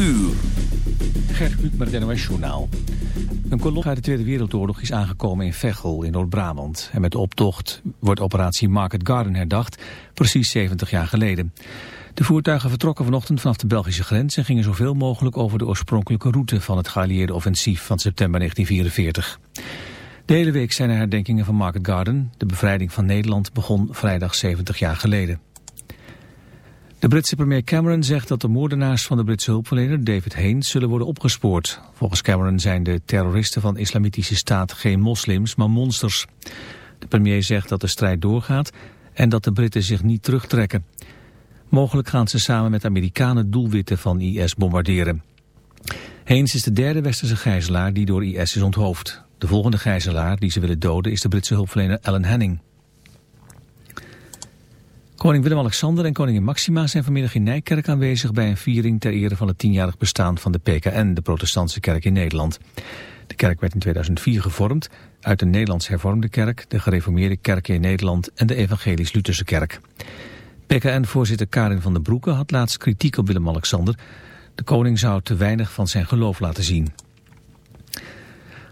uur. Gert Kluk met het NOS Journaal. Een kolom uit de Tweede Wereldoorlog is aangekomen in Veghel in Noord-Brabant. En met de optocht wordt operatie Market Garden herdacht, precies 70 jaar geleden. De voertuigen vertrokken vanochtend vanaf de Belgische grens... en gingen zoveel mogelijk over de oorspronkelijke route van het geallieerde offensief van september 1944. De hele week zijn er herdenkingen van Market Garden. De bevrijding van Nederland begon vrijdag 70 jaar geleden. De Britse premier Cameron zegt dat de moordenaars van de Britse hulpverlener David Haynes zullen worden opgespoord. Volgens Cameron zijn de terroristen van de islamitische staat geen moslims, maar monsters. De premier zegt dat de strijd doorgaat en dat de Britten zich niet terugtrekken. Mogelijk gaan ze samen met Amerikanen doelwitten van IS bombarderen. Haynes is de derde westerse gijzelaar die door IS is onthoofd. De volgende gijzelaar die ze willen doden is de Britse hulpverlener Alan Henning. Koning Willem-Alexander en koningin Maxima zijn vanmiddag in Nijkerk aanwezig bij een viering ter ere van het tienjarig bestaan van de PKN, de protestantse kerk in Nederland. De kerk werd in 2004 gevormd uit de Nederlands hervormde kerk, de gereformeerde kerken in Nederland en de evangelisch-Lutherse kerk. PKN-voorzitter Karin van den Broeke had laatst kritiek op Willem-Alexander. De koning zou te weinig van zijn geloof laten zien.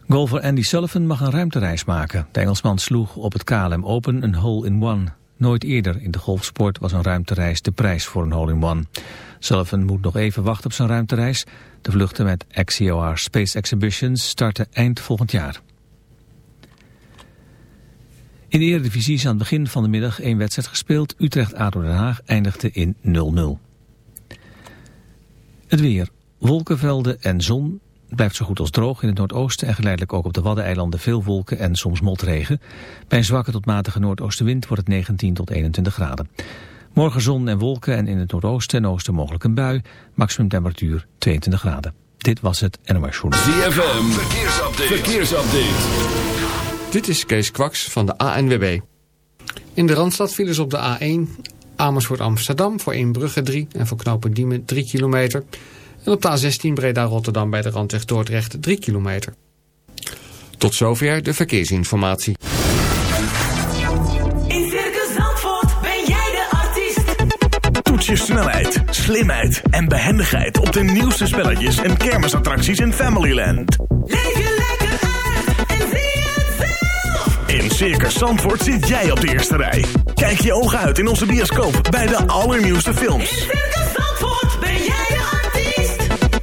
Golfer Andy Sullivan mag een ruimtereis maken. De Engelsman sloeg op het KLM Open een hole-in-one. Nooit eerder in de golfsport was een ruimtereis de prijs voor een hole-in-one. Sullivan moet nog even wachten op zijn ruimtereis. De vluchten met XCOR Space Exhibitions starten eind volgend jaar. In de Eredivisie is aan het begin van de middag één wedstrijd gespeeld. Utrecht-ADO Den Haag eindigde in 0-0. Het weer. Wolkenvelden en zon blijft zo goed als droog in het noordoosten en geleidelijk ook op de Waddeneilanden veel wolken en soms motregen. Bij een zwakke tot matige noordoostenwind wordt het 19 tot 21 graden. Morgen zon en wolken en in het noordoosten en oosten mogelijk een bui. Maximum temperatuur 22 graden. Dit was het NOS Journal. ZFM, verkeersupdate. verkeersupdate. Dit is Kees Kwaks van de ANWB. In de Randstad vielen ze op de A1 Amersfoort Amsterdam voor Brugge 3 en voor knopen Diemen 3 kilometer. En op de A16 Breda Rotterdam bij de Randweg Dordrecht 3 kilometer. Tot zover de verkeersinformatie. In Circus Zandvoort ben jij de artiest. Toets je snelheid, slimheid en behendigheid op de nieuwste spelletjes en kermisattracties in Familyland. Leef je lekker uit en zie het zelf. In Circus Zandvoort zit jij op de eerste rij. Kijk je ogen uit in onze bioscoop bij de allernieuwste In films.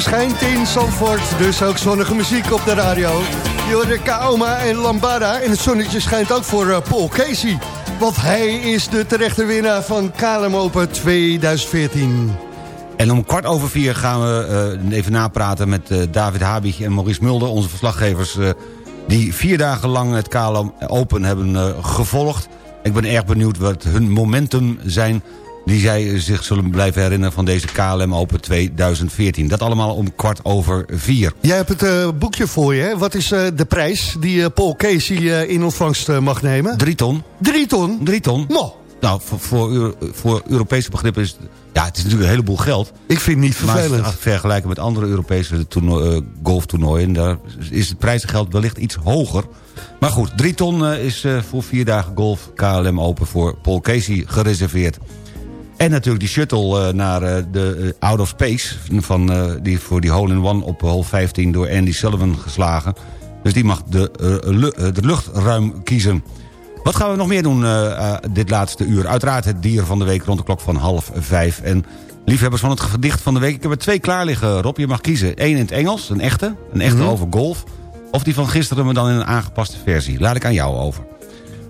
Zonnetje schijnt in Zandvoort, dus ook zonnige muziek op de radio. Je hoorde Kaoma en Lambada en het zonnetje schijnt ook voor uh, Paul Casey. Want hij is de terechte winnaar van KLM Open 2014. En om kwart over vier gaan we uh, even napraten met uh, David Habig en Maurice Mulder... onze verslaggevers die vier dagen lang het KLM Open hebben gevolgd. Ik ben erg benieuwd wat hun momentum zijn die zij zich zullen blijven herinneren van deze KLM Open 2014. Dat allemaal om kwart over vier. Jij hebt het uh, boekje voor je, hè? Wat is uh, de prijs die uh, Paul Casey in ontvangst mag nemen? Drie ton. Drie ton? Drie ton. No. Nou, voor, voor, voor Europese begrippen is het... Ja, het is natuurlijk een heleboel geld. Ik vind het niet vervelend. Maar vergelijken met andere Europese golftoernooien... daar is het prijzengeld wellicht iets hoger. Maar goed, drie ton is voor vier dagen golf KLM Open voor Paul Casey gereserveerd. En natuurlijk die shuttle uh, naar uh, de uh, Out of Space... Van, die voor die hole-in-one op hole 15 door Andy Sullivan geslagen. Dus die mag de, de luchtruim kiezen. Wat gaan we nog meer doen dit laatste uur? Uiteraard het dier van de week rond de klok van half vijf. En liefhebbers van het gedicht van de week... ik heb er twee klaar liggen, Rob. Je mag kiezen. Eén in het Engels, een echte. Een echte mm -hmm. over golf. Of die van gisteren, maar dan in een aangepaste versie. Laat ik aan jou over.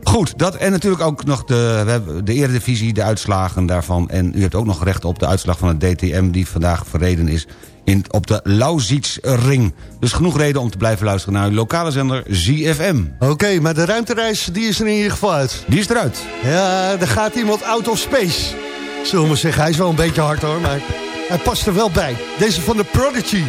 Goed, dat en natuurlijk ook nog de, we hebben de Eredivisie, de uitslagen daarvan. En u hebt ook nog recht op de uitslag van het DTM... die vandaag verreden is in, op de Lausitzring. Dus genoeg reden om te blijven luisteren naar uw lokale zender ZFM. Oké, okay, maar de ruimtereis die is er in ieder geval uit. Die is eruit. Ja, er gaat iemand out of space. Zullen we zeggen, hij is wel een beetje hard hoor, maar hij past er wel bij. Deze van de Prodigy.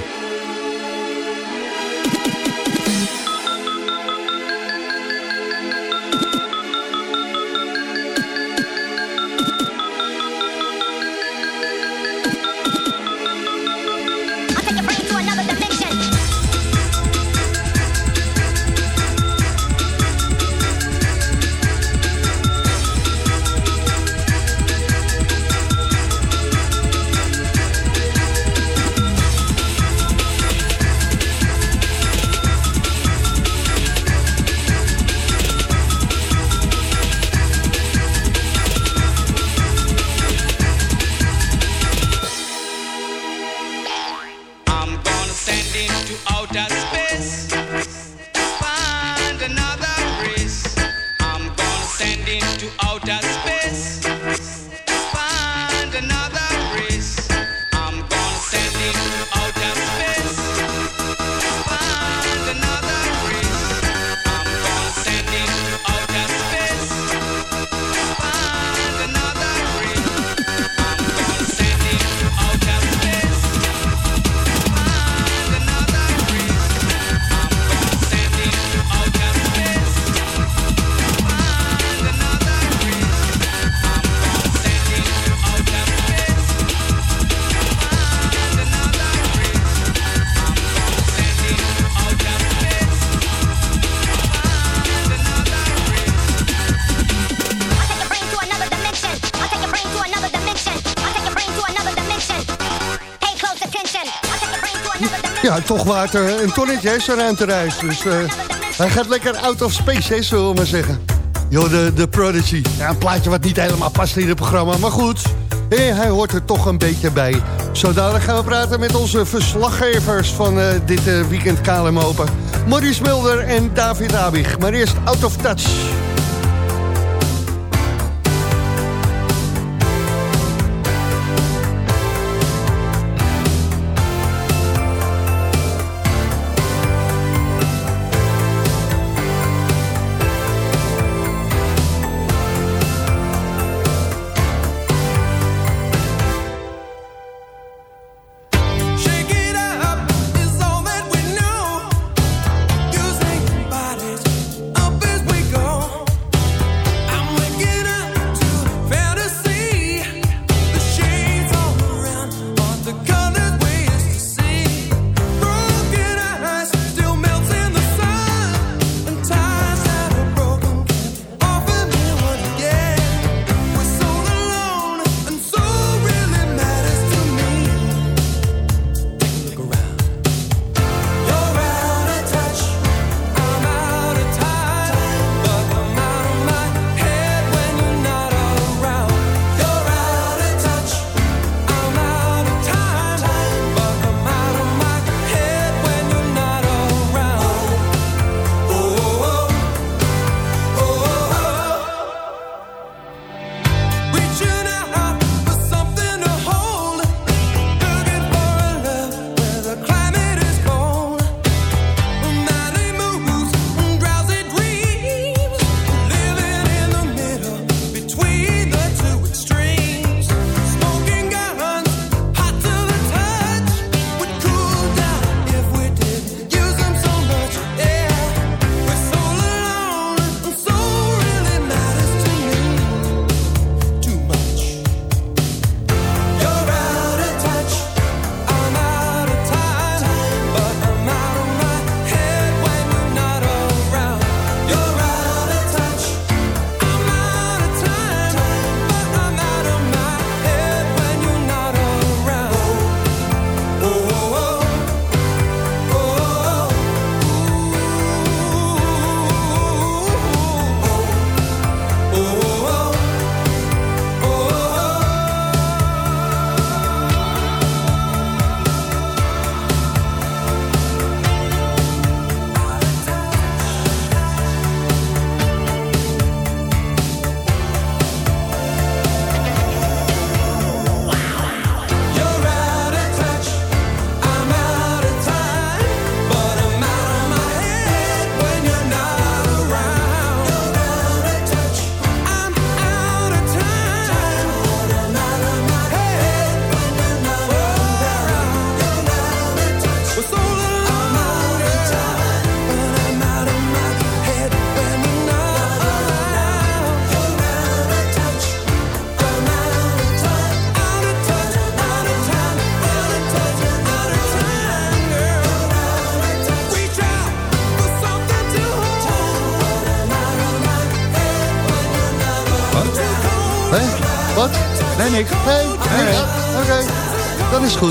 Toch waard een tonnetje, hè, zo'n ruimtereis. Dus uh, hij gaat lekker out of space, hè, zullen we maar zeggen. Yo, de, de Prodigy. Een plaatje wat niet helemaal past in het programma, maar goed. Hey, hij hoort er toch een beetje bij. Zo gaan we praten met onze verslaggevers van uh, dit weekend KLM Open. Maurice Mulder en David Abig. Maar eerst Out of Touch.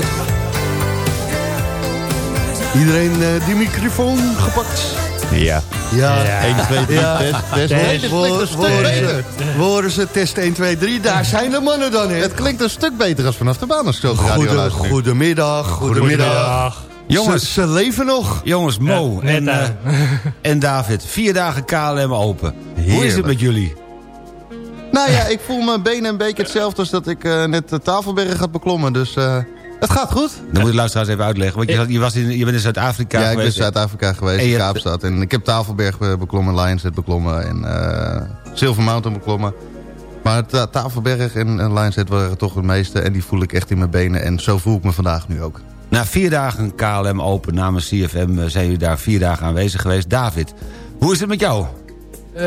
Goed. Iedereen eh, die microfoon gepakt? Ja. Ja. 1, 2, 3, Ja. test, test. Nee, dit we klinkt een stuk beter. we horen ze test 1, 2, 3. Daar zijn de mannen dan, hè? Het klinkt een stuk beter als vanaf de baan als Goede, nu. goedemiddag, goedemiddag. Jongens, Ze, ze leven nog. jongens Mo Ja, net en, eh, en David. Vier dagen KLM open. Hoe is het met jullie? Nou ja, ik voel mijn benen een beetje hetzelfde als dat ik eh, net de Tafelberg had beklommen. Dus eh, het gaat goed. Dan moet je luisteraars even uitleggen. Want je, zat- je, was in, je bent in Zuid-Afrika Ja, ik ben in geweest. Zuid-Afrika geweest, En in Kaapstad. En ik heb Tafelberg eh, beklommen, Lionshead beklommen en eh, Silver Mountain beklommen. Maar Ta- Tafelberg en, en Lionshead waren toch het meeste. En die voel ik echt in mijn benen. En zo voel ik me vandaag nu ook. Na vier dagen KLM open namens CFM eh, zijn jullie daar vier dagen aanwezig geweest. David, hoe is het met jou? Eh,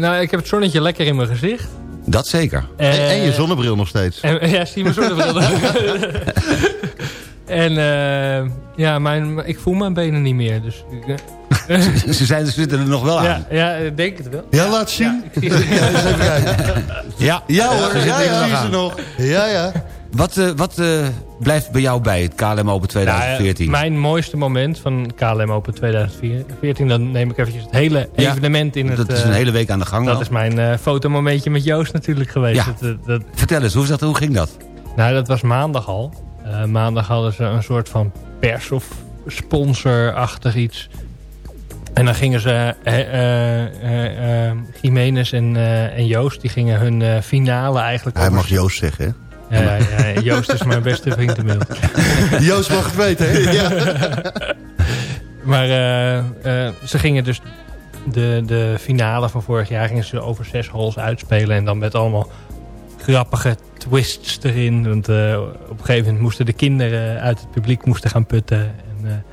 nou, ik heb het zonnetje lekker in mijn gezicht. Dat zeker. En, en je Eh, zonnebril nog steeds. En, ja, zie mijn zonnebril. en eh, ja, mijn, ik voel mijn benen niet meer. Dus eh, Ze, zijn, ze zitten er nog wel aan. ja, ja, ik denk het wel. Ja, laat zien. Ja, ik zie- Ja. Ja, Ja hoor, ze ja, zitten er ja, nog aan. nog. Ja, ja. Wat, eh, wat eh, blijft bij jou bij het KLM Open Nou, 2014? eh, mijn mooiste moment van KLM Open 2014, dan neem ik eventjes het hele Ja, evenement in het... dat is een eh, hele week aan de gang Dat is mijn eh, fotomomentje met Joost natuurlijk geweest. Ja. Dat, dat, dat- Vertel eens, hoe, is dat, hoe ging dat? nou, dat was maandag al. Eh, maandag hadden ze een soort van pers- of sponsorachtig iets. En dan gingen ze, eh, eh, eh, eh, Jiménez en, eh, en Joost, die gingen hun eh, finale eigenlijk... Hij mag Joost zeggen, hè? Ja, ja, Joost is mijn beste vriend inmiddels. Joost mag het weten, hè? Ja. Maar eh, eh, ze gingen dus de, de finale van vorig jaar gingen ze over zes holes uitspelen. En dan met allemaal grappige twists erin. Want eh, op een gegeven moment moesten de kinderen uit het publiek moesten gaan putten. En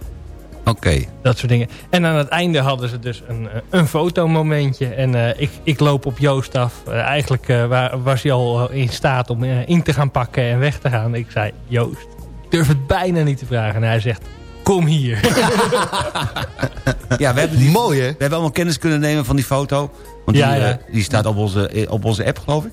Oké. dat soort dingen. En aan het einde hadden ze dus een, eh, een fotomomentje. En eh, ik, ik loop op Joost af. Eh, eigenlijk eh, wa- was hij al in staat om in te gaan pakken en weg te gaan. Ik zei, Joost, ik durf het bijna niet te vragen. En hij zegt, kom hier. Ja, we hebben, die, Mooi, hè? we hebben allemaal kennis kunnen nemen van die foto. Want Ja, die, ja. eh, die staat op onze, op onze app, geloof ik.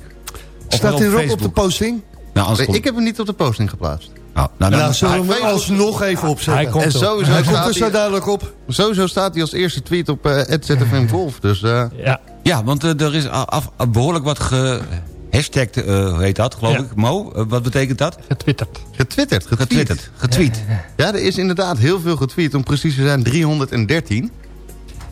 Of Staat hij erop op de posting? Nou, komt- Ik heb hem niet op de posting geplaatst. Nou, nou, dan- Nou, zullen we hem alsnog even Hij opzetten? komt En sowieso Hij komt staat, er zo hij, duidelijk op. sowieso staat hij als eerste tweet op uh, ZFM Golf. Dus eh, Ja, Ja, want eh, er is af, behoorlijk wat ge... Hashtag, eh, hoe heet dat, geloof Ja. ik? Mo, eh, wat betekent dat? getwitterd. getwitterd, getweet. Getwitterd, getweet. Ja, er is inderdaad heel veel getweet. Om precies te zijn 313.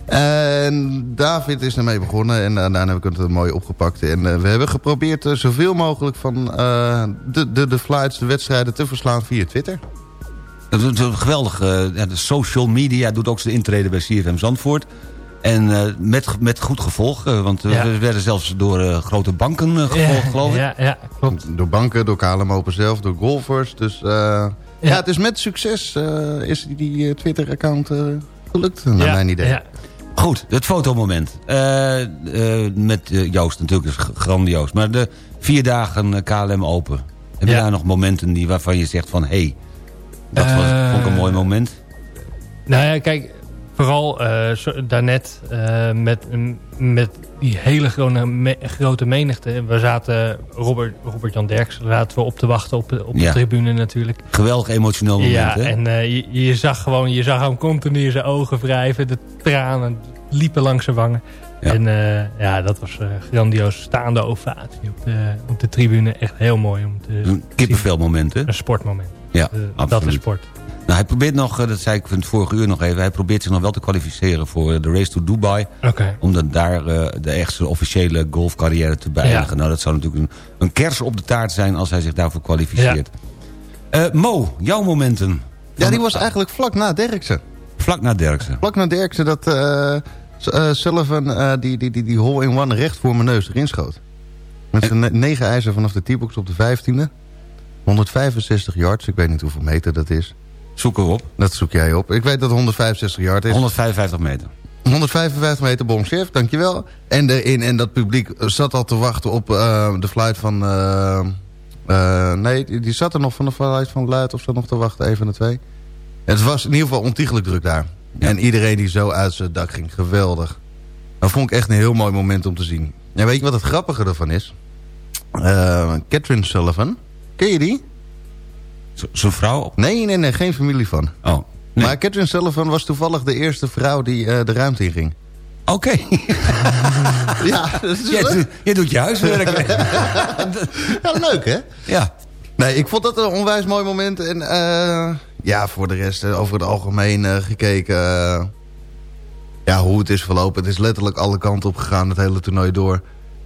En David is ermee begonnen. En daarna heb ik het mooi opgepakt. En eh, we hebben geprobeerd eh, zoveel mogelijk van eh, de, de, de flights, de wedstrijden te verslaan via Twitter. Dat is geweldig. ja, de social media doet ook zijn intrede bij CFM Zandvoort. En eh, met, met goed gevolg. want Ja. we werden zelfs door grote banken gevolgd, geloof ik. Ja, ja, klopt. Door banken, door KLM Open zelf, door golfers. Dus eh, ja. het is met succes eh, is die, die Twitter-account eh, gelukt, naar ja, mijn idee. Goed, het fotomoment. Eh, eh, met eh, Joost natuurlijk is grandioos. Maar de vier dagen KLM open. Heb je Ja. daar nog momenten die, waarvan je zegt van... hé, hey, dat was, vond ik een mooi moment. Nou ja, kijk, vooral zo- daarnet met, met die hele grote, me- grote menigte. We zaten, Robert, Robert Jan Derks, zaten we op te wachten op, op Ja. de tribune natuurlijk. Geweldig emotioneel moment, ja, hè? en je, je zag gewoon, je zag hem continu zijn ogen wrijven. De tranen liepen langs zijn wangen. Ja. En eh, ja, dat was eh grandioos. Staande ovatie op de, op de tribune. Echt heel mooi om te Een zien. kippenvel moment, hè? Een sportmoment. Ja, Eh, dat absoluut. is sport. Nou, hij probeert nog, dat zei ik van het vorige uur nog even... hij probeert zich nog wel te kwalificeren voor de Race to Dubai... Oké. om dan daar eh, de echte officiële golfcarrière te beëindigen. Nou, dat zou natuurlijk een, een kers op de taart zijn... als hij zich daarvoor kwalificeert. Eh, Mo, jouw momenten. Ja, die was eigenlijk vlak na Derksen. Vlak na Derksen. Vlak na Derksen dat eh S- eh, eh, die, die, die, die hole-in-one recht voor mijn neus erin schoot. Met zijn ne- negen ijzer vanaf de T-box op de 15e. 165 yards, ik weet niet hoeveel meter dat is. Zoek erop. Dat zoek jij op. Ik weet dat het 165 yard is. 155 meter. 155 meter bomchef, dankjewel. En, erin, en dat publiek zat al te wachten op eh, de flight van... nee, die, die zat er nog van de flight van Luid of zat nog te wachten, een van de twee. Het was in ieder geval ontiegelijk druk daar. Ja. En iedereen die zo uit zijn dak ging, geweldig. Dat vond ik echt een heel mooi moment om te zien. En weet je wat het grappige ervan is? Eh, Catherine Sullivan. Ken je die? Zo'n vrouw? Nee, nee, nee, geen familie van. Oh, nee. Maar Catherine Sullivan was toevallig de eerste vrouw die eh, de ruimte in ging. Oké. Ja, dat is doet- jij doet je huiswerk. Ja, leuk hè? ja. Nee, ik vond dat een onwijs mooi moment. En eh, ja, voor de rest, eh, over het algemeen eh, gekeken... eh, ja, hoe het is verlopen. Het is letterlijk alle kanten op gegaan, het hele toernooi door.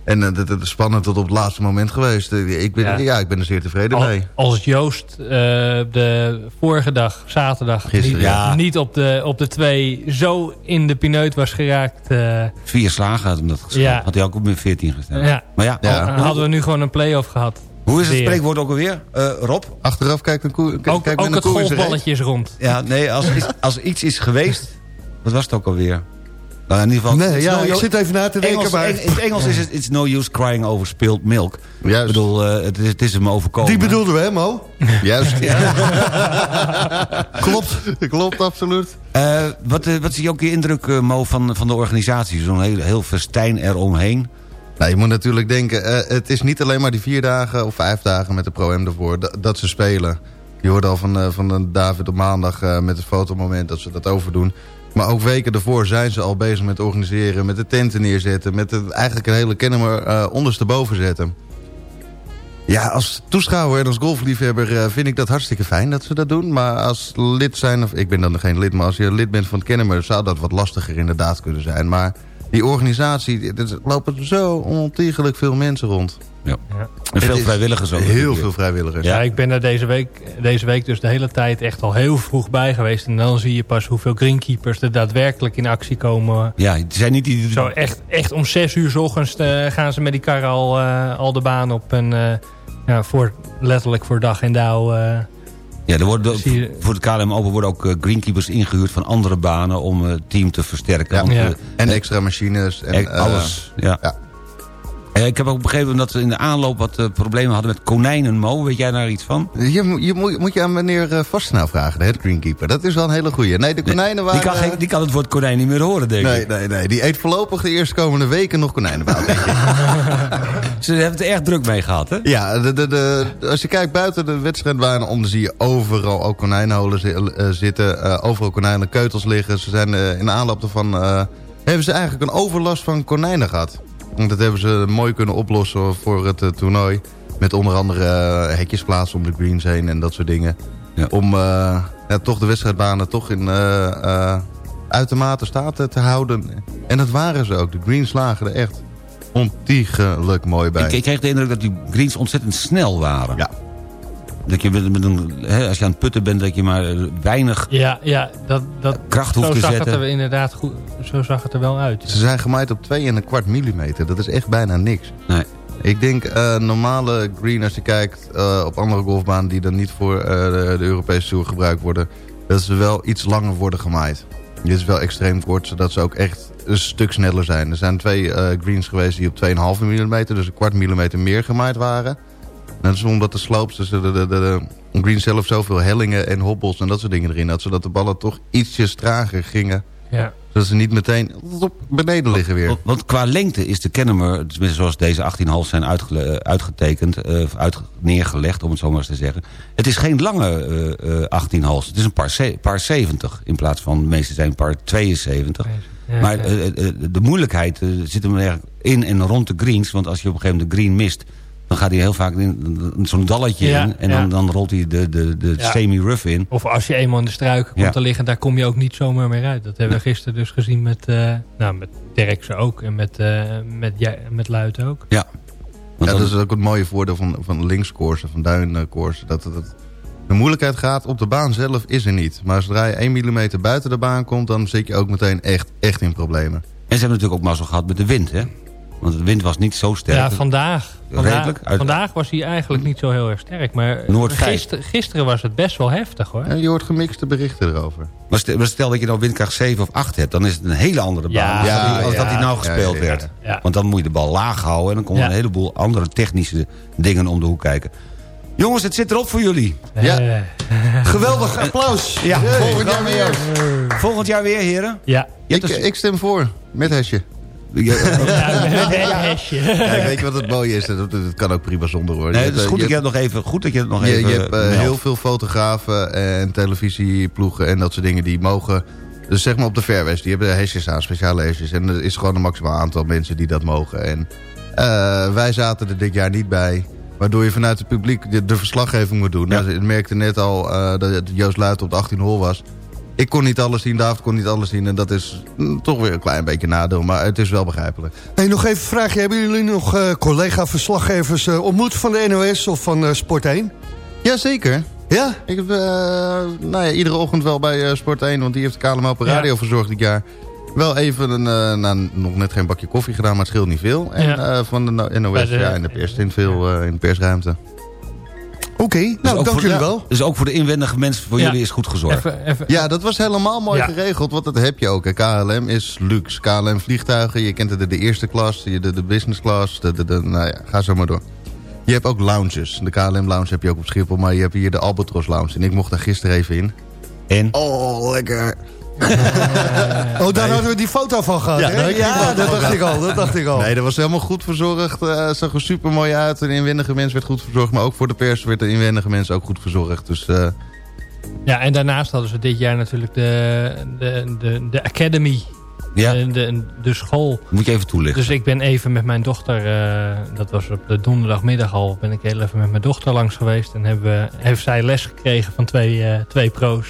En eh, het, is spannend tot op het laatste moment geweest. Ik, ben, Ja. ja. ik ben er zeer tevreden Al- mee. als Joost eh, de vorige dag, zaterdag, Gisteren, niet, ja. niet op, de, op de twee zo in de pineut was geraakt... eh, Vier slagen had hem dat. Ja. Had hij ook op min 14 gestaan. ja, Maar ja, Ja. dan hadden we nu gewoon een play-off gehad. Hoe is het spreekwoord ook alweer? Eh, Rob? Achteraf kijkt een koe. Ook, kijk ook het golfballetje is rond. Ja, nee, als, iets- als iets is geweest... Wat was het ook alweer? Nou, in ieder geval... Nee, ja, no ik zit even na te denken. Engels, maar Eng- in het Engels is het it's no use crying over spilled milk. Ik Juist, bedoel, eh, het, is, het is hem overkomen. die bedoelden we, hè, Mo? juist. Klopt. Klopt, absoluut. Eh, wat, wat is je ook je indruk, Mo, van, van de organisatie? Zo'n heel, heel festijn eromheen. Nou, je moet natuurlijk denken, eh, het is niet alleen maar die vier dagen of vijf dagen met de Pro-M ervoor dat, ze spelen. Je hoorde al van, eh, van eh, David op maandag eh, met het fotomoment dat ze dat overdoen. Maar ook weken daarvoor zijn ze al bezig met organiseren, met de tenten neerzetten, met het, eigenlijk een hele kennemer ondersteboven zetten. Ja, als toeschouwer en als golfliefhebber vind ik dat hartstikke fijn dat ze dat doen. Maar als lid zijn, of ik ben dan geen lid, maar als je lid bent van het Kennemer... zou dat wat lastiger inderdaad kunnen zijn. Maar die organisatie, er lopen zo ontiegelijk veel mensen rond. Ja. Ja. En veel vrijwilligers ook. Heel veel vrijwilligers. Ja, ik ben er deze week, deze week dus de hele tijd echt al heel vroeg bij geweest. En dan zie je pas hoeveel greenkeepers er daadwerkelijk in actie komen. Ja, het zijn niet die... Zo echt, echt om zes uur 's ochtends eh, gaan ze met die kar al, eh, al de baan op. En eh, ja, voor, letterlijk voor dag en dauw. Eh, Ja, er worden, voor het KLM Open worden ook eh, greenkeepers ingehuurd van andere banen om eh, het team te versterken. Ja. Want, Ja. eh, En extra machines. En, eh, eh, alles. Ja. Eh, ik heb ook begrepen dat ze in de aanloop wat eh, problemen hadden met konijnen. Mo, weet jij daar iets van? je, moet- je moet, moet je aan meneer uh, vragen, de head greenkeeper. Dat is wel een hele goeie. Nee, de konijnen waren... Die kan, geen- die kan het woord konijn niet meer horen, denk Nee, ik. nee, nee. Die eet voorlopig de eerstkomende weken nog konijnen bij. denk ik. Ze hebben het er erg druk mee gehad, hè? Ja, de, de, de, als je kijkt buiten de wedstrijdbaan om, zie je overal ook konijnenholen zi- zitten. eh, overal konijnenkeutels liggen. Ze zijn in de aanloop ervan... hebben ze eigenlijk een overlast van konijnen gehad. Dat hebben ze mooi kunnen oplossen voor het eh, toernooi. Met onder andere eh, hekjes plaatsen om de greens heen en dat soort dingen. Ja. Om eh, ja, toch de wedstrijdbanen toch in uitermate staat te houden. En dat waren ze ook. De greens lagen er echt ontiegelijk mooi bij. Ik, ik kreeg de indruk dat die greens ontzettend snel waren. Ja. Dat je met, met een, hè, als je aan het putten bent, dat je maar eh, weinig ja, ja, dat, dat, kracht zo hoeft te zag het zetten. er inderdaad goed, zo zag het er wel uit. Ze zijn gemaaid op 2 en een kwart millimeter. Dat is echt bijna niks. Nee. Ik denk uh, normale green als je kijkt uh, op andere golfbanen... die dan niet voor uh, de, de Europese Tour gebruikt worden... dat ze wel iets langer worden gemaaid. Dit is wel extreem kort, zodat ze ook echt een stuk sneller zijn. Er zijn twee greens geweest die op 2,5 mm... dus een kwart millimeter meer gemaaid waren. Dat is omdat de slopes, dus de, de, de, de green zelf zoveel hellingen en hobbels... en dat soort dingen erin had... zodat de ballen toch ietsjes trager gingen... Ja. Zodat ze niet meteen op beneden liggen weer. Want, want qua lengte is de Kennemer, tenminste zoals deze 18 hals zijn uitge, uitgetekend, uh, uit, neergelegd, om het zo maar eens te zeggen. Het is geen lange uh, uh, 18 hals. Het is een paar, paar 70 in plaats van, de meeste zijn paar 72. Ja, maar ja. Uh, de moeilijkheid zit hem er in en rond de greens. Want als je op een gegeven moment de green mist, dan gaat hij heel vaak in zo'n dalletje ja, in. En dan, dan rolt hij de, de, de semi-rough in. Of als je eenmaal in de struiken komt te liggen, daar kom je ook niet zomaar meer uit. Dat hebben we gisteren dus gezien met, uh, nou, met Derksen ook. En met, uh, met, ja, met Luit ook. Ja. Want ja, dat is ook het mooie voordeel van, van linkscoursen, van duincoursen. Dat, dat, de moeilijkheid gaat op de baan zelf is er niet. Maar zodra je 1 mm buiten de baan komt, dan zit je ook meteen echt, echt in problemen. En ze hebben natuurlijk ook mazzel gehad met de wind, hè? Want de wind was niet zo sterk. Ja, vandaag. Redelijk. Vandaag, vandaag was hij eigenlijk niet zo heel erg sterk. Maar gister, gisteren was het best wel heftig hoor. Ja, je hoort gemixte berichten erover. Maar stel, maar stel, dat je nou windkracht 7 of 8 hebt... dan is het een hele andere baan. Ja, ja, als, als ja, dat die nou gespeeld ja, werd. Want dan moet je de bal laag houden... en dan komen een heleboel andere technische dingen om de hoek kijken. Jongens, het zit erop voor jullie. Ja. Uh, Geweldig applaus. Ja, volgend jaar weer. Volgend jaar weer, heren? Ja. Ik, ik, stem voor, met Hesje. Ja, Ja, met een hesje. Kijk, weet je wat het mooie is? Dat, dat kan ook prima zonder worden. Nee, Je het is hebt, goed eh, dat je je het nog even... Goed dat je het nog Je, even... je hebt eh, meldt. heel veel fotografen en televisieploegen en dat soort dingen die mogen... Dus zeg maar op de Fairwest, die hebben hesjes aan, speciale hesjes. En er is gewoon een maximaal aantal mensen die dat mogen. En eh, wij zaten er dit jaar niet bij. Waardoor je vanuit het publiek de, de verslaggeving moet doen. Ja. Nou, ik merkte net al eh, dat Joost Luiten op de 18 hol was. Ik kon niet alles zien, David kon niet alles zien. En dat is mm, toch weer een klein beetje nadeel. Maar het is wel begrijpelijk. Hey, nog even een vraagje. Hebben jullie nog eh, collega-verslaggevers eh, ontmoet van de NOS of van eh, Sport 1? Jazeker. Ja? Ik heb nou ja, iedere ochtend wel bij Sport 1, want die heeft de KLM op radio Ja. verzorgd dit jaar. Wel even een, nou, nog net geen bakje koffie gedaan, maar het scheelt niet veel. En Ja. van de Bij NOS, de- ja, in de pers, in, veel, in de persruimte. Oké, Dus nou ook dank jullie ja, wel. Dus ook voor de inwendige mensen, voor Ja. jullie is goed gezorgd. Even, even, Ja, dat was helemaal mooi Ja. geregeld, want dat heb je ook. hè. KLM is luxe. KLM vliegtuigen, je kent het de, de eerste klas, de, de, de business class, de, de, de, nou ja, ga zo maar door. Je hebt ook lounges. De KLM lounge heb je ook op Schiphol, maar je hebt hier de Albatros lounge. En ik mocht daar gisteren even in. En? Oh, lekker. Oh, daar hadden we die foto van gehad, Ja, hè? Ja, dat dacht ik al, dat dacht ik al. Nee, dat was helemaal goed verzorgd. Eh, Het zag er super mooi uit. Een inwendige mens werd goed verzorgd. Maar ook voor de pers werd de inwendige mens ook goed verzorgd. Dus eh, ja, en daarnaast hadden ze dit jaar natuurlijk de, de, de, de Academy. Ja, De, de, de school. moet je even toelichten. Dus ik ben even met mijn dochter, eh, dat was op de donderdagmiddag al, ben ik heel even met mijn dochter langs geweest. En hebben, we- heeft zij les gekregen van twee, eh, twee pro's.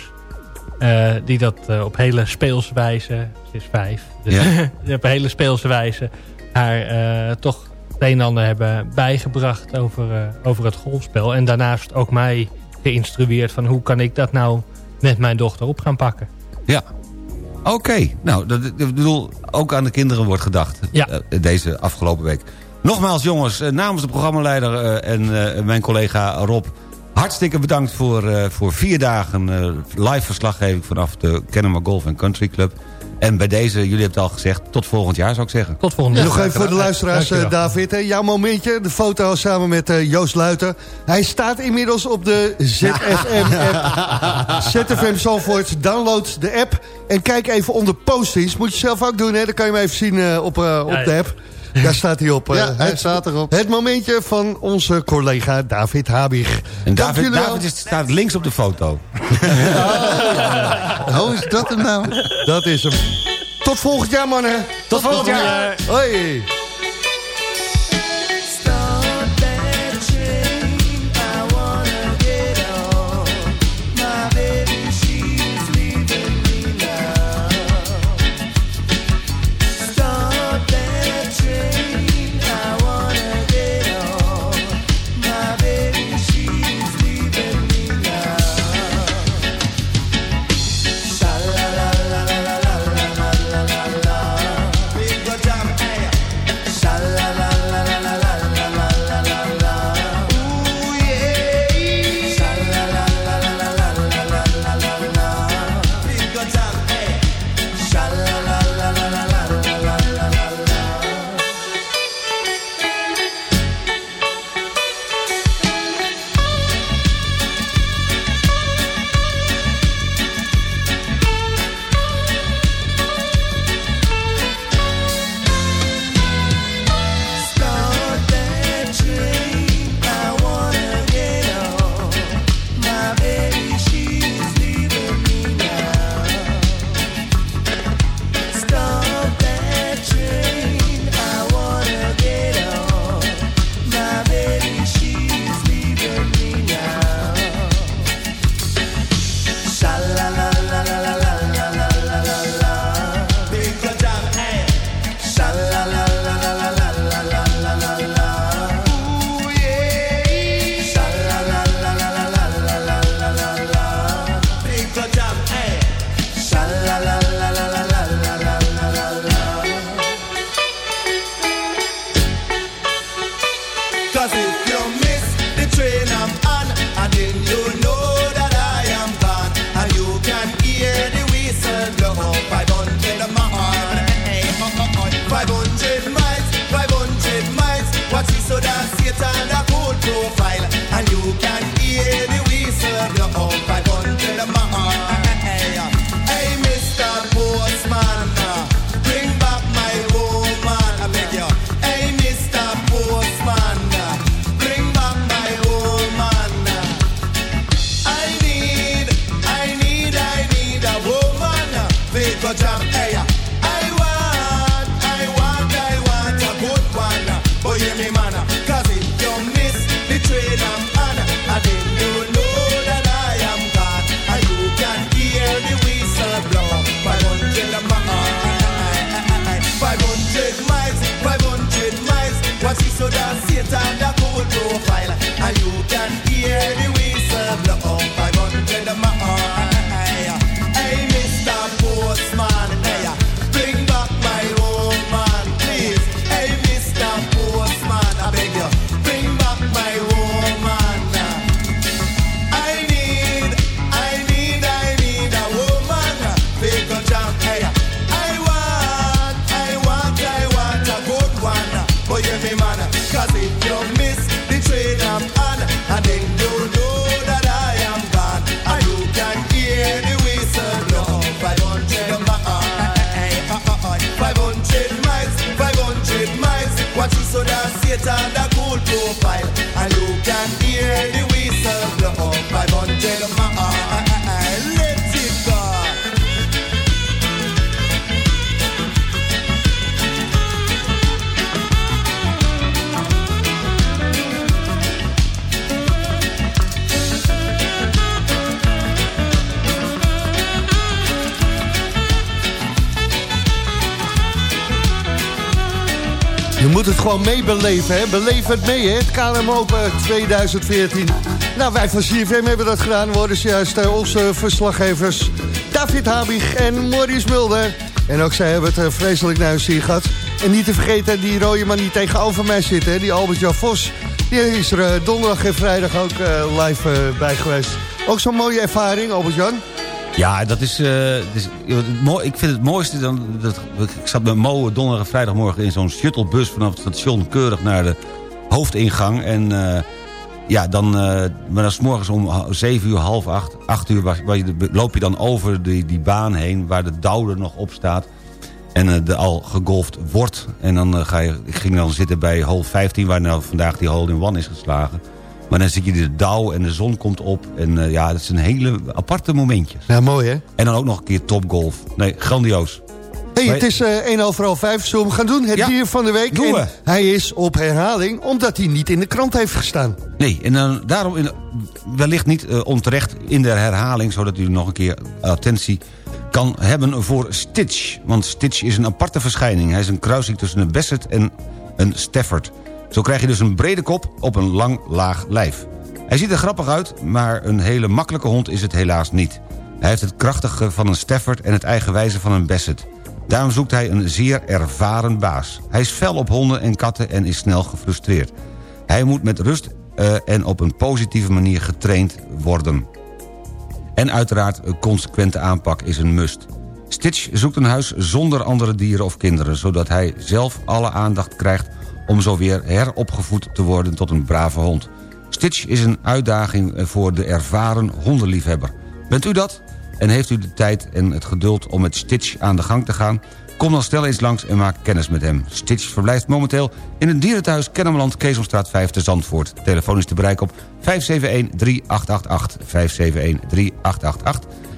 Eh, die dat eh, op hele speelse wijze, ze is vijf, dus Ja. op hele speelse wijze haar eh, toch het een en ander hebben bijgebracht over, over het golfspel. En daarnaast ook mij geïnstrueerd van hoe kan ik dat nou met mijn dochter op gaan pakken. Ja. Oké, nou, dat, ik bedoel, ook aan de kinderen wordt gedacht. Ja. deze afgelopen week. Nogmaals, jongens, namens de programmaleider en mijn collega Rob... hartstikke bedankt voor, eh, voor vier dagen eh, live verslaggeving... vanaf de Kennemer Golf Country Club. En bij deze, jullie hebben het al gezegd, tot volgend jaar zou ik zeggen. Tot volgende Nog keer. even voor de luisteraars, eh, Dankjewel. David. hè. Jouw momentje, de foto samen met eh, Joost Luiten. Hij staat inmiddels op de ZFM-app. ZFM Zalvoort, download de app. En kijk even onder postings. Moet je zelf ook doen, hè? Dan kan je hem even zien eh, op, eh, op Ja, de app. Daar staat hij op. eh, ja, hij het, staat erop. het momentje van onze collega David Habig. En David. David is, staat links op de foto. Oh, is dat hem nou? Dat is hem. Tot volgend jaar, mannen. Tot volgend jaar. Hoi. better than cool profile. Gewoon meebeleven, hè? Beleef het mee, hè? Het KLM Open 2014. Nou, wij van CFM hebben dat gedaan. Worden juist eh, onze verslaggevers David Habig en Maurice Mulder. En ook zij hebben het eh, vreselijk naar hun zin gehad. En niet te vergeten, die rode man die tegenover mij zit, hè? Die Albert-Jan Vos. Die is er eh, donderdag en vrijdag ook live bij geweest. Ook zo'n mooie ervaring, Albert-Jan. Ja, dat is, eh, is mooi, ik vind het mooiste dan... Dat, ik zat met Mo donderdag en vrijdagmorgen in zo'n shuttlebus... vanaf het station keurig naar de hoofdingang. En eh, ja, dan, eh, maar dan is morgens om zeven uur, half acht, acht uur... Waar, de- loop je dan over die, die baan heen waar de dauw er nog op staat... en eh, er al gegolfd wordt. En dan eh, ga je, ik ging dan zitten bij hole 15... waar nou vandaag die hole in one is geslagen. Maar dan zie je de dauw en de zon komt op. En eh, ja, dat is een hele aparte momentjes. Ja, mooi, hè? En dan ook nog een keer topgolf. Nee, grandioos. Hey, het is eh 1 over half 5. Zullen we hem gaan doen? Het Ja, dier van de week. doen En hij is op herhaling, omdat hij niet in de krant heeft gestaan. Nee, en dan, daarom in, wellicht niet eh, onterecht in de herhaling... zodat u nog een keer attentie kan hebben voor Stitch. Want Stitch is een aparte verschijning. Hij is een kruising tussen een Basset en een Stafford. Zo krijg je dus een brede kop op een lang, laag lijf. Hij ziet er grappig uit, maar een hele makkelijke hond is het helaas niet. Hij heeft het krachtige van een Stafford en het eigenwijze van een Basset. Daarom zoekt hij een zeer ervaren baas. Hij is fel op honden en katten en is snel gefrustreerd. Hij moet met rust eh, en op een positieve manier getraind worden. En uiteraard een consequente aanpak is een must. Stitch zoekt een huis zonder andere dieren of kinderen... zodat hij zelf alle aandacht krijgt om zo weer heropgevoed te worden tot een brave hond. Stitch is een uitdaging eh, voor de ervaren hondenliefhebber. Bent u dat? En heeft u de tijd en het geduld om met Stitch aan de gang te gaan? Kom dan snel eens langs en maak kennis met hem. Stitch verblijft momenteel in het dierenthuis Kennemerland, Keesomstraat 5 te Zandvoort. Telefoon is te bereiken op 571-3888, 571-3888.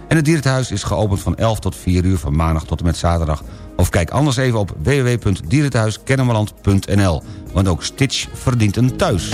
En het dierenthuis is geopend van 11 tot 4 uur van maandag tot en met zaterdag. Of kijk anders even op www.dierenthuiskennemerland.nl. Want ook Stitch verdient een thuis.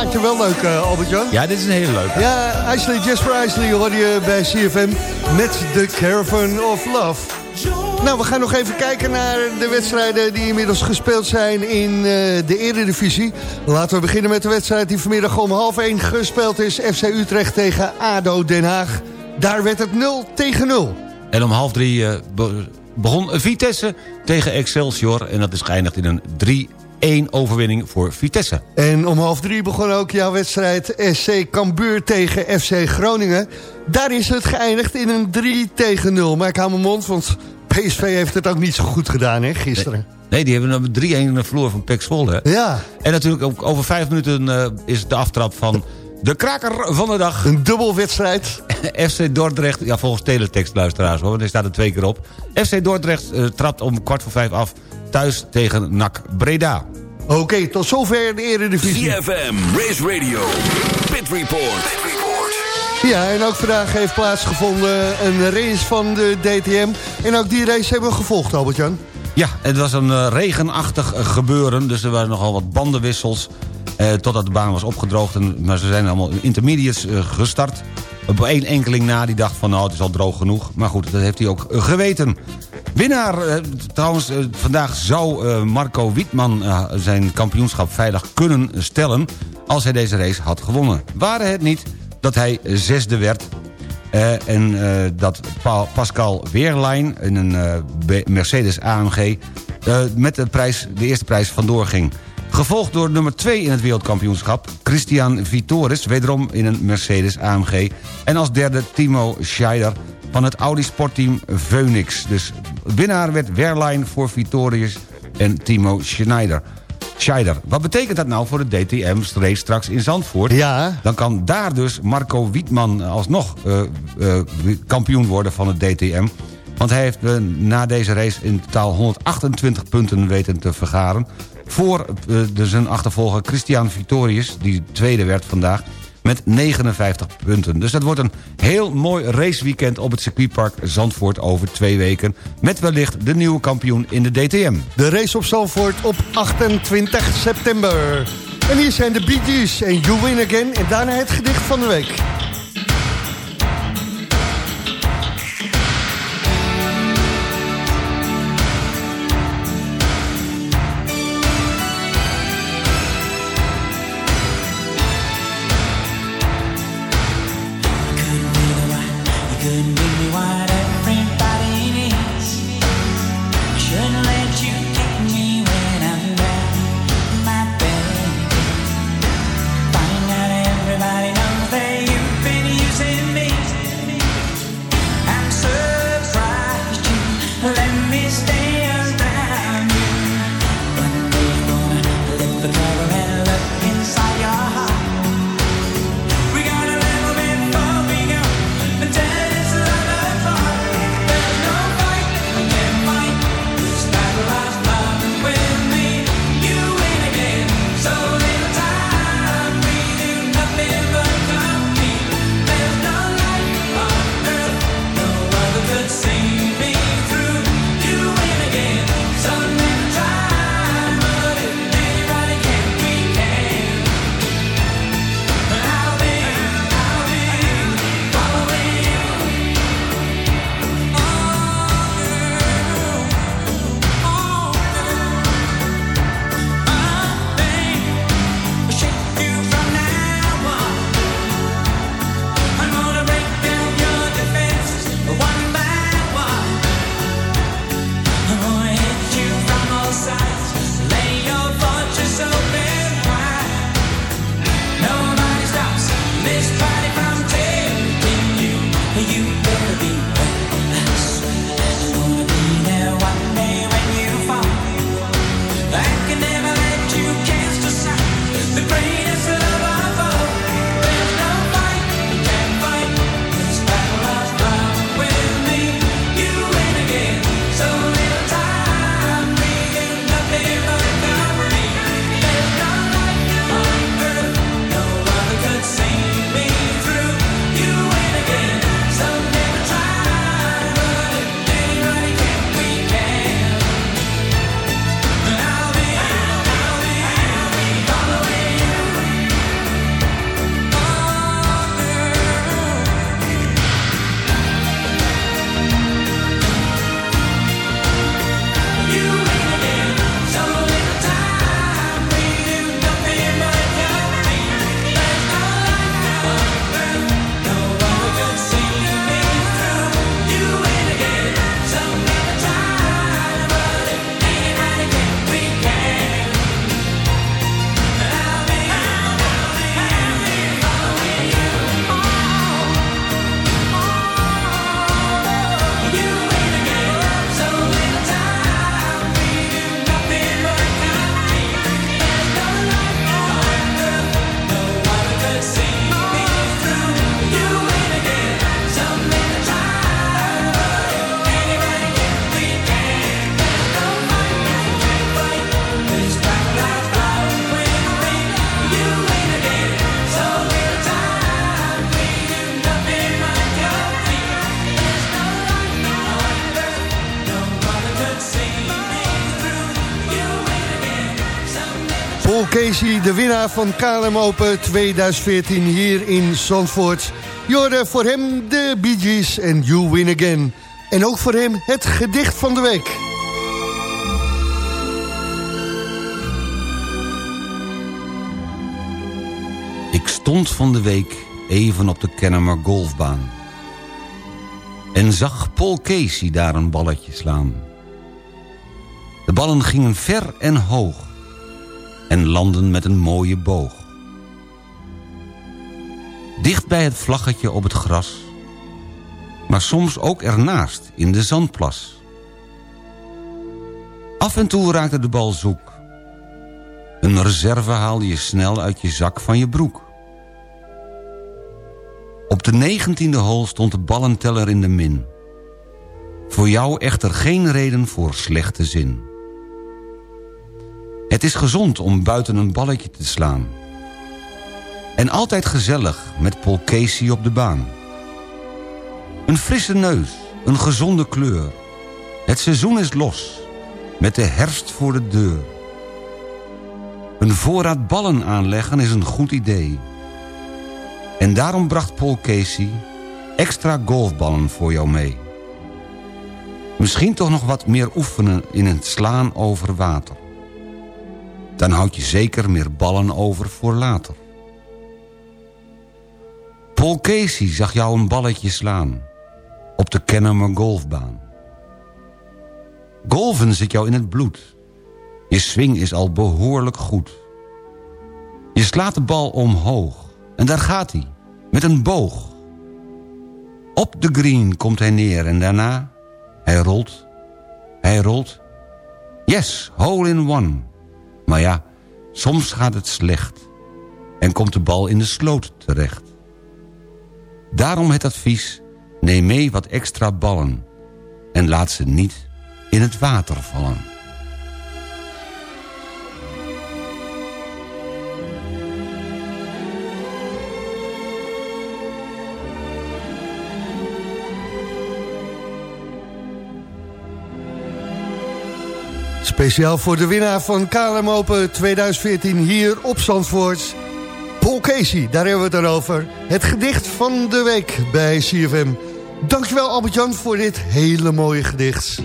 Plaatje wel leuk, eh, Albert-Jan. Ja, dit is een hele leuke. Ja, Isley, Jasper Isley hoor je bij CFM met de Caravan of Love. Nou, we gaan nog even kijken naar de wedstrijden die inmiddels gespeeld zijn in eh, de Eredivisie. Laten we beginnen met de wedstrijd die vanmiddag om half 1 gespeeld is. FC Utrecht tegen ADO Den Haag. Daar werd het 0 tegen 0. En om half drie eh, be- begon Vitesse tegen Excelsior. En dat is geëindigd in een 3-1 overwinning voor Vitesse. En om half drie begon ook jouw wedstrijd SC Cambuur tegen FC Groningen. Daar is het geëindigd in een 3 tegen 0. Maar ik hou mijn mond, want PSV heeft het ook niet zo goed gedaan hè, gisteren. Nee, die hebben een 3-1 in de vloer van Pek Zwolle. Ja, En natuurlijk ook over vijf minuten eh, is de aftrap van de kraker van de dag. een dubbel wedstrijd. FC Dordrecht, ja volgens teletekstluisteraars hoor, want hij staat er twee keer op. FC Dordrecht eh, trapt om kwart voor vijf af thuis tegen NAC Breda. Oké, tot zover de Eredivisie. CFM, Race Radio, Pit Report. Ja, en ook vandaag heeft plaatsgevonden een race van de DTM. En ook die race hebben we gevolgd, Albert-Jan. Ja, het was een eh, regenachtig gebeuren, dus er waren nogal wat bandenwissels... Eh, totdat de baan was opgedroogd, en, maar ze zijn allemaal in intermediates eh, gestart. Op één enkeling na, die dacht van nou, het is al droog genoeg. Maar goed, dat heeft hij ook eh, geweten. Winnaar, eh, trouwens, eh, vandaag zou Marco Wietman zijn kampioenschap veilig kunnen stellen... als hij deze race had gewonnen. Waren het niet dat hij zesde werd... En dat Pa- Pascal Weerlein in een Mercedes AMG... met de, prijs, de eerste prijs vandoor ging. Gevolgd door nummer 2 in het wereldkampioenschap... Christian Vitoris, wederom in een Mercedes AMG. En als derde Timo Scheider van het Audi sportteam Phoenix. Dus winnaar werd Weerlein voor Vitorius en Timo Schneider. Scheider. Wat betekent dat nou voor de DTM-race straks in Zandvoort? Ja, Dan kan daar dus Marco Wietman alsnog eh, eh, kampioen worden van het DTM. Want hij heeft eh, na deze race in totaal 128 punten weten te vergaren. Voor eh, de zijn achtervolger Christian Vitorius, die tweede werd vandaag... met 59 punten. Dus dat wordt een heel mooi raceweekend op het circuitpark Zandvoort over twee weken... met wellicht de nieuwe kampioen in de DTM. de race op Zandvoort op 28 september. En hier zijn de Bee en You Win Again. En daarna het gedicht van de week. Paul Casey, de winnaar van KLM Open 2014 hier in Zandvoort. Jorden voor hem de Bee Gees en You Win Again. En ook voor hem het gedicht van de week. Ik stond van de week even op de Kennemer golfbaan. En zag Paul Casey daar een balletje slaan. De ballen gingen ver en hoog. En landden met een mooie boog. Dicht bij het vlaggetje op het gras. Maar soms ook ernaast in de zandplas. Af en toe raakte de bal zoek. Een reserve haalde je snel uit je zak van je broek. Op de negentiende hole stond de ballenteller in de min. Voor jou echter geen reden voor slechte zin. Het is gezond om buiten een balletje te slaan. En altijd gezellig met Paul Casey op de baan. Een frisse neus, een gezonde kleur. Het seizoen is los, met de herfst voor de deur. Een voorraad ballen aanleggen is een goed idee. En daarom bracht Paul Casey extra golfballen voor jou mee. Misschien toch nog wat meer oefenen in het slaan over water. Dan houd je zeker meer ballen over voor later. Paul Casey zag jou een balletje slaan. Op de Kennemer golfbaan. Golven zit jou in het bloed. Je swing is al behoorlijk goed. Je slaat de bal omhoog. En daar gaat hij. Met een boog. Op de green komt hij neer en daarna... Hij rolt. Hij rolt. Yes, hole in one. Maar ja, soms gaat het slecht. En komt de bal in de sloot terecht. Daarom het advies, neem mee wat extra ballen. En laat ze niet in het water vallen. Speciaal voor de winnaar van KLM Open 2014 hier op Zandvoort. Paul Casey, daar hebben we het over. Het gedicht van de week bij CFM. Dankjewel Albert-Jan voor dit hele mooie gedicht.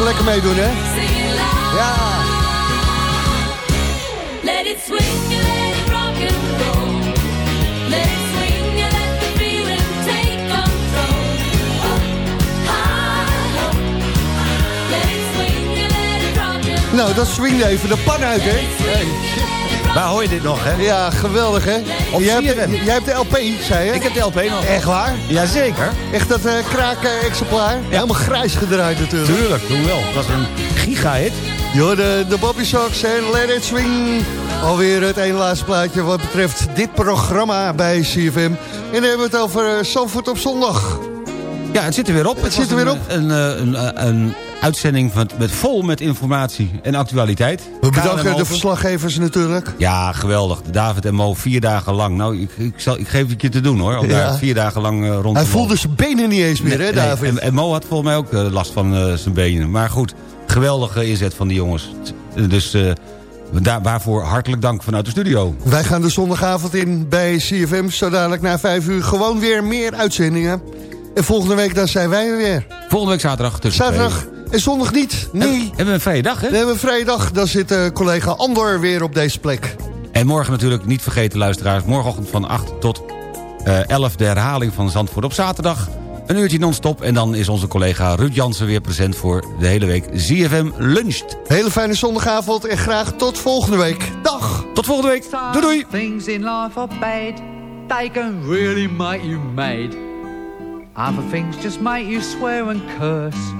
even lekker meedoen, hè? Ja. Let it swing, let it rock and roll. Let it swing, let the feeling take control. Oh, oh. Let it swing, let it rock and roll. Nou, dat swingde even de pan uit, hè? Hey. Waar hoor je dit nog, hè? Ja, geweldig, hè? Op jij, hebt, jij hebt de LP, zei je? Ik heb de LP nog. Echt waar? Jazeker. Echt dat eh kraken-exemplaar? Helemaal grijs gedraaid natuurlijk. Tuurlijk, doen wel. Dat was een giga-hit. Jo, de, de Bobby Sox en Let It Swing. Alweer het ene laatste plaatje wat betreft dit programma bij CFM. En dan hebben we het over uh, Zandvoort op zondag. Ja, het zit er weer op. Het zit er weer op. Een, een, een, een uitzending van, met vol met informatie en actualiteit. We bedanken de verslaggevers natuurlijk. Ja, geweldig. David en Mo vier dagen lang. Nou, ik, ik, zal, ik geef het je te doen hoor. Om Ja. daar vier dagen lang eh, rond Hij voelde zijn benen niet eens meer, hè Nee, David? En, en Mo had volgens mij ook eh, last van eh, zijn benen. Maar goed, geweldige inzet van die jongens. Dus daar, waarvoor hartelijk dank vanuit de studio. Wij gaan de zondagavond in bij CFM. Zo dadelijk na vijf uur gewoon weer meer uitzendingen. En volgende week dan zijn wij er weer. Volgende week zaterdag tussen Zaterdag en zondag niet. Nee. twee. Hebben we een vrije dag, hè? We hebben vrijdag. Dan zit eh, collega Andor weer op deze plek. En morgen natuurlijk niet vergeten luisteraars. Morgenochtend van 8 tot eh 11 de herhaling van Zandvoort op zaterdag. Een uurtje non-stop. En dan is onze collega Ruud Jansen weer present voor de hele week ZFM Luncht. Hele fijne zondagavond en graag tot volgende week. Dag! Tot volgende week. Doei doei. Things in life are bad. They can really make you mad. Other things just make you swear and curse.